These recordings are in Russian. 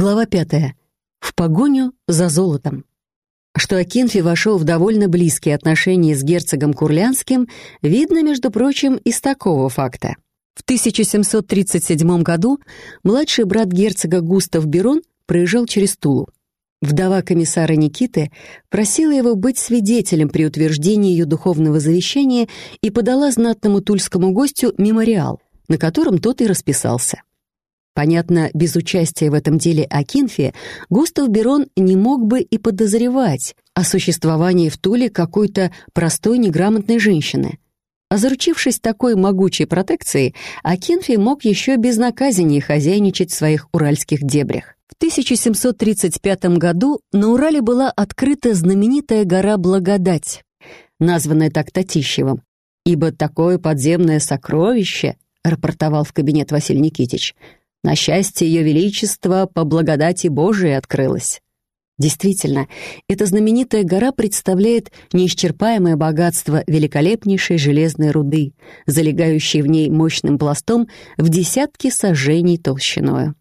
Глава пятая. В погоню за золотом. Что Акинфи вошел в довольно близкие отношения с герцогом Курлянским, видно, между прочим, из такого факта. В 1737 году младший брат герцога Густав Берон проезжал через Тулу. Вдова комиссара Никиты просила его быть свидетелем при утверждении ее духовного завещания и подала знатному тульскому гостю мемориал, на котором тот и расписался. Понятно, без участия в этом деле Акинфия Густав Берон не мог бы и подозревать о существовании в Туле какой-то простой неграмотной женщины. А заручившись такой могучей протекцией, Акинфий мог еще безнаказаннее хозяйничать в своих уральских дебрях. В 1735 году на Урале была открыта знаменитая гора Благодать, названная так Татищевым, ибо такое подземное сокровище, рапортовал в кабинет Василий Никитич, на счастье Ее Величества по благодати Божией открылось. Действительно, эта знаменитая гора представляет неисчерпаемое богатство великолепнейшей железной руды, залегающей в ней мощным пластом в десятки сажений толщиною.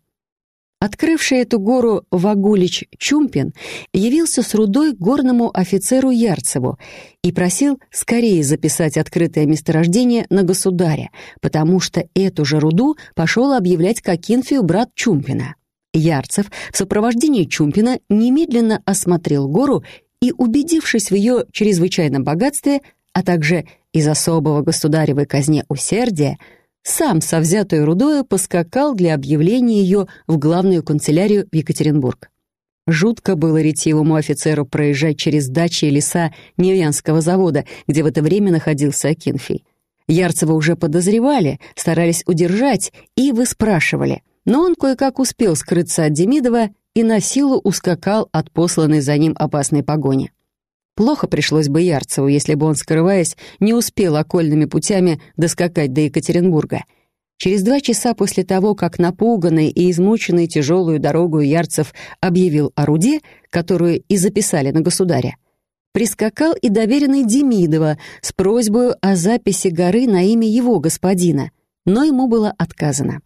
Открывший эту гору Вагулич Чумпин явился с рудой горному офицеру Ярцеву и просил скорее записать открытое месторождение на государя, потому что эту же руду пошел объявлять Кокинфию брат Чумпина. Ярцев в сопровождении Чумпина немедленно осмотрел гору и, убедившись в ее чрезвычайном богатстве, а также из особого государевой казне усердия, сам со взятой рудою поскакал для объявления ее в главную канцелярию в Екатеринбург. Жутко было ретивому офицеру проезжать через дачи и леса Невьянского завода, где в это время находился Акинфий. Ярцева уже подозревали, старались удержать и выспрашивали, но он кое-как успел скрыться от Демидова и на силу ускакал от посланной за ним опасной погони. Плохо пришлось бы Ярцеву, если бы он, скрываясь, не успел окольными путями доскакать до Екатеринбурга. Через два часа после того, как напуганный и измученный тяжелую дорогу Ярцев объявил о руде, которую и записали на государя, прискакал и доверенный Демидова с просьбой о записи горы на имя его господина, но ему было отказано.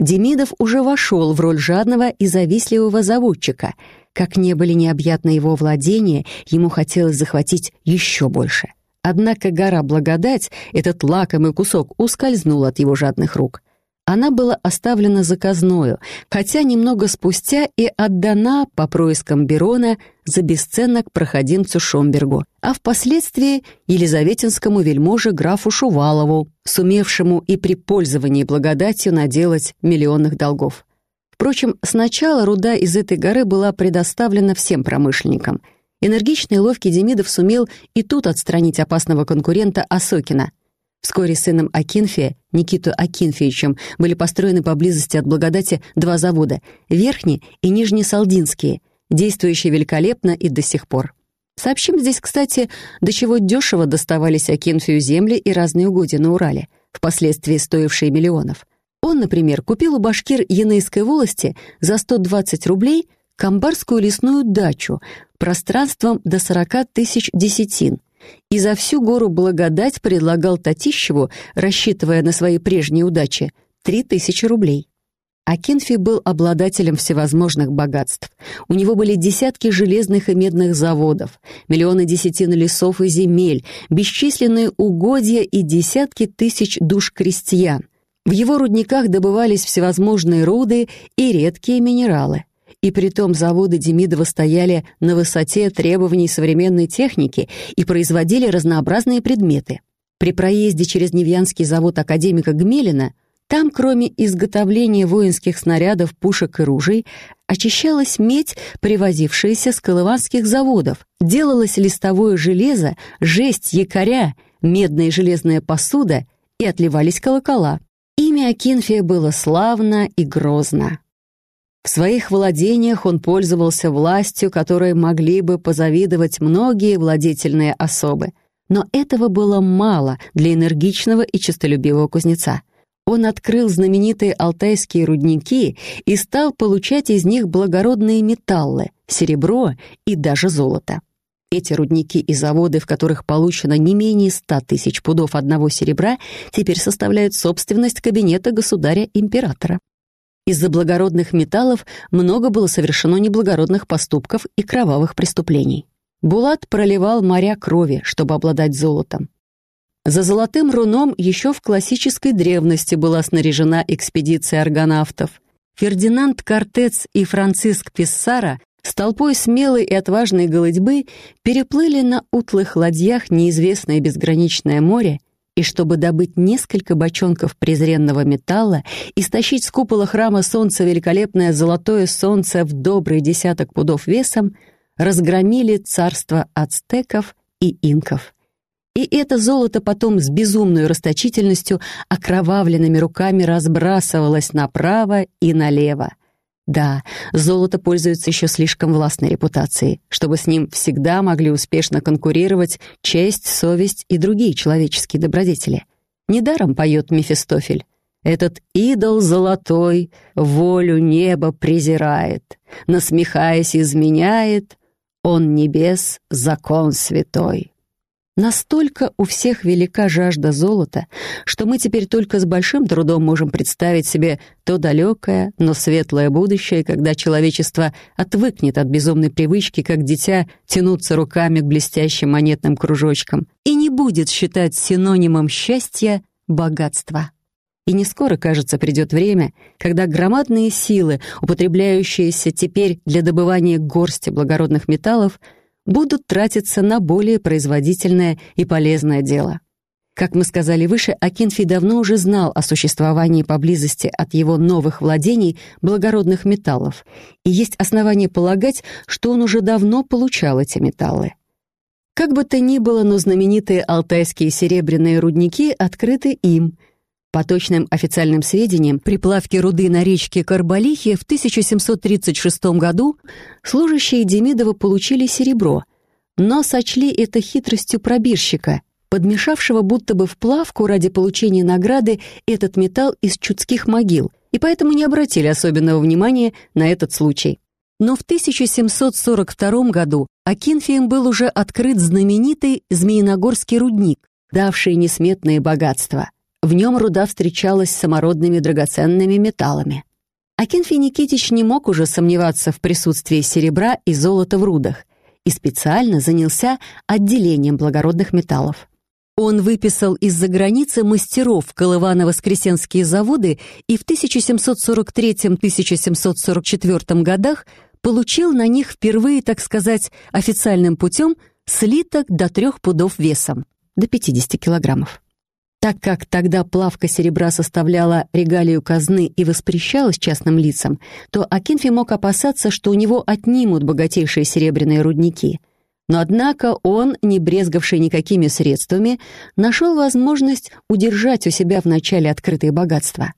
Демидов уже вошел в роль жадного и завистливого заводчика — как не были необъятны его владения, ему хотелось захватить еще больше. Однако гора Благодать, этот лакомый кусок, ускользнул от его жадных рук. Она была оставлена заказною, хотя немного спустя и отдана по проискам Берона за бесценок проходимцу Шомбергу, а впоследствии Елизаветинскому вельможе графу Шувалову, сумевшему и при пользовании благодатью наделать миллионных долгов. Впрочем, сначала руда из этой горы была предоставлена всем промышленникам. Энергичный и ловкий Демидов сумел и тут отстранить опасного конкурента Осокина. Вскоре сыном Акинфия, Никиту Акинфиевичем, были построены поблизости от Благодати два завода — Верхний и Нижнесалдинские, действующие великолепно и до сих пор. Сообщим здесь, кстати, до чего дешево доставались Акинфию земли и разные угодья на Урале, впоследствии стоившие миллионов. Он, например, купил у башкир Янейской волости за 120 рублей камбарскую лесную дачу пространством до 40 тысяч десятин и за всю гору благодать предлагал Татищеву, рассчитывая на свои прежние удачи, 3 тысячи рублей. Акинфи был обладателем всевозможных богатств. У него были десятки железных и медных заводов, миллионы десятин лесов и земель, бесчисленные угодья и десятки тысяч душ крестьян. В его рудниках добывались всевозможные руды и редкие минералы. И притом заводы Демидова стояли на высоте требований современной техники и производили разнообразные предметы. При проезде через Невьянский завод академика Гмелина там, кроме изготовления воинских снарядов, пушек и ружей, очищалась медь, привозившаяся с колыванских заводов, делалось листовое железо, жесть, якоря, медная и железная посуда и отливались колокола. Имя Акинфия было славно и грозно. В своих владениях он пользовался властью, которой могли бы позавидовать многие владетельные особы. Но этого было мало для энергичного и честолюбивого кузнеца. Он открыл знаменитые алтайские рудники и стал получать из них благородные металлы, серебро и даже золото. Эти рудники и заводы, в которых получено не менее ста тысяч пудов одного серебра, теперь составляют собственность кабинета государя-императора. Из-за благородных металлов много было совершено неблагородных поступков и кровавых преступлений. Булат проливал моря крови, чтобы обладать золотом. За золотым руном еще в классической древности была снаряжена экспедиция аргонавтов. Фердинанд Кортец и Франциск Писсара с толпой смелой и отважной голодьбы переплыли на утлых ладьях неизвестное безграничное море и чтобы добыть несколько бочонков презренного металла и стащить с купола храма солнца великолепное золотое солнце в добрый десяток пудов весом, разгромили царство ацтеков и инков. И это золото потом с безумной расточительностью окровавленными руками разбрасывалось направо и налево. Да, золото пользуется еще слишком властной репутацией, чтобы с ним всегда могли успешно конкурировать честь, совесть и другие человеческие добродетели. Недаром поет Мефистофель. Этот идол золотой волю неба презирает, насмехаясь изменяет, он небес закон святой. Настолько у всех велика жажда золота, что мы теперь только с большим трудом можем представить себе то далекое, но светлое будущее, когда человечество отвыкнет от безумной привычки, как дитя, тянуться руками к блестящим монетным кружочкам и не будет считать синонимом счастья богатство. И не скоро, кажется, придет время, когда громадные силы, употребляющиеся теперь для добывания горсти благородных металлов, будут тратиться на более производительное и полезное дело. Как мы сказали выше, Акинфий давно уже знал о существовании поблизости от его новых владений благородных металлов, и есть основания полагать, что он уже давно получал эти металлы. Как бы то ни было, но знаменитые алтайские серебряные рудники открыты им — по точным официальным сведениям, при плавке руды на речке Карбалихе в 1736 году служащие Демидова получили серебро, но сочли это хитростью пробирщика, подмешавшего будто бы в плавку ради получения награды этот металл из чудских могил, и поэтому не обратили особенного внимания на этот случай. Но в 1742 году Акинфием был уже открыт знаменитый Змеиногорский рудник, давший несметные богатства – в нем руда встречалась с самородными драгоценными металлами. Акинфий Никитич не мог уже сомневаться в присутствии серебра и золота в рудах и специально занялся отделением благородных металлов. Он выписал из-за границы мастеров Колывано-Воскресенские заводы и в 1743-1744 годах получил на них впервые, так сказать, официальным путем слиток до трех пудов весом, до 50 килограммов. Так как тогда плавка серебра составляла регалию казны и воспрещалась частным лицам, то Акинфи мог опасаться, что у него отнимут богатейшие серебряные рудники. Но однако он, не брезгавший никакими средствами, нашел возможность удержать у себя в начале открытые богатства.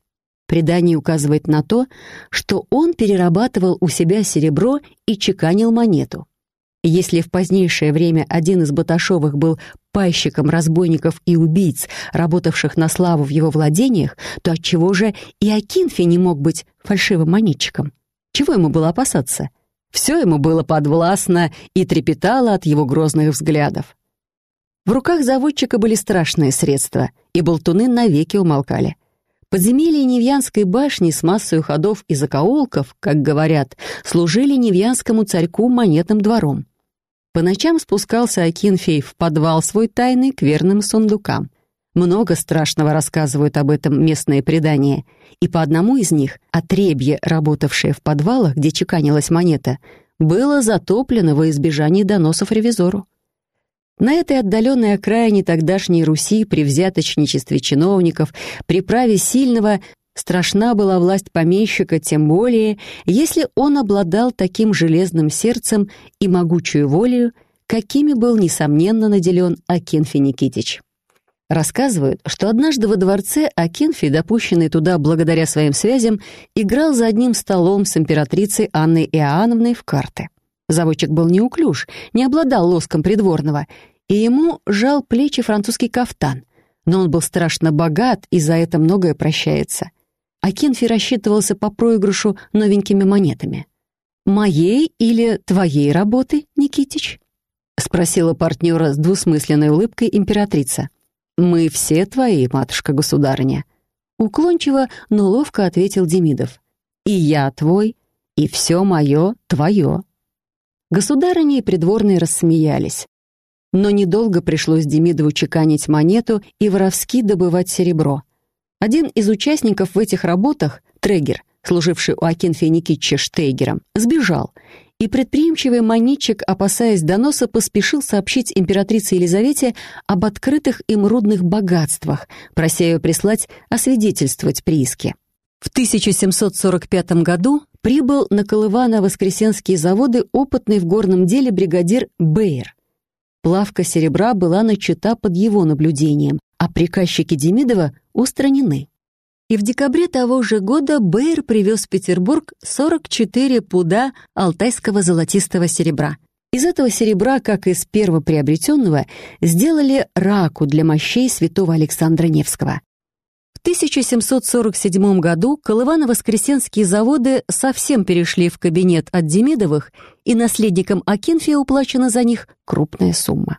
Предание указывает на то, что он перерабатывал у себя серебро и чеканил монету. Если в позднейшее время один из Баташовых был пайщиком разбойников и убийц, работавших на славу в его владениях, то отчего же и Акинфи не мог быть фальшивым монетчиком? Чего ему было опасаться? Все ему было подвластно и трепетало от его грозных взглядов. В руках заводчика были страшные средства, и болтуны навеки умолкали. Подземелья Невьянской башни с массой ходов и закоулков, как говорят, служили Невьянскому царьку монетным двором. По ночам спускался Акинфей в подвал свой тайный к верным сундукам. Много страшного рассказывают об этом местные предания, и по одному из них, отребье, работавшее в подвалах, где чеканилась монета, было затоплено во избежание доносов ревизору. На этой отдаленной окраине тогдашней Руси при взяточничестве чиновников, при праве сильного, Страшна была власть помещика, тем более, если он обладал таким железным сердцем и могучую волею, какими был, несомненно, наделен Акинфи Никитич. Рассказывают, что однажды во дворце Акинфи, допущенный туда благодаря своим связям, играл за одним столом с императрицей Анной Иоанновной в карты. Заводчик был неуклюж, не обладал лоском придворного, и ему жал плечи французский кафтан, но он был страшно богат и за это многое прощается а Кенфи рассчитывался по проигрышу новенькими монетами. «Моей или твоей работы, Никитич?» — спросила партнера с двусмысленной улыбкой императрица. «Мы все твои, матушка-государыня», — уклончиво, но ловко ответил Демидов. «И я твой, и все мое твое». Государыни и придворные рассмеялись. Но недолго пришлось Демидову чеканить монету и воровски добывать серебро. Один из участников в этих работах, Трегер, служивший у Акинфия Никитича Штейгером, сбежал, и предприимчивый манитчик, опасаясь доноса, поспешил сообщить императрице Елизавете об открытых им рудных богатствах, прося ее прислать освидетельствовать прииски. В 1745 году прибыл на Колывано-Воскресенские заводы опытный в горном деле бригадир Бейер. Плавка серебра была начата под его наблюдением, а приказчики Демидова устранены. И в декабре того же года Бейер привез в Петербург 44 пуда алтайского золотистого серебра. Из этого серебра, как из первоприобретенного, сделали раку для мощей святого Александра Невского. В 1747 году Колывано-Воскресенские заводы совсем перешли в кабинет от Демидовых, и наследникам Акинфия уплачена за них крупная сумма.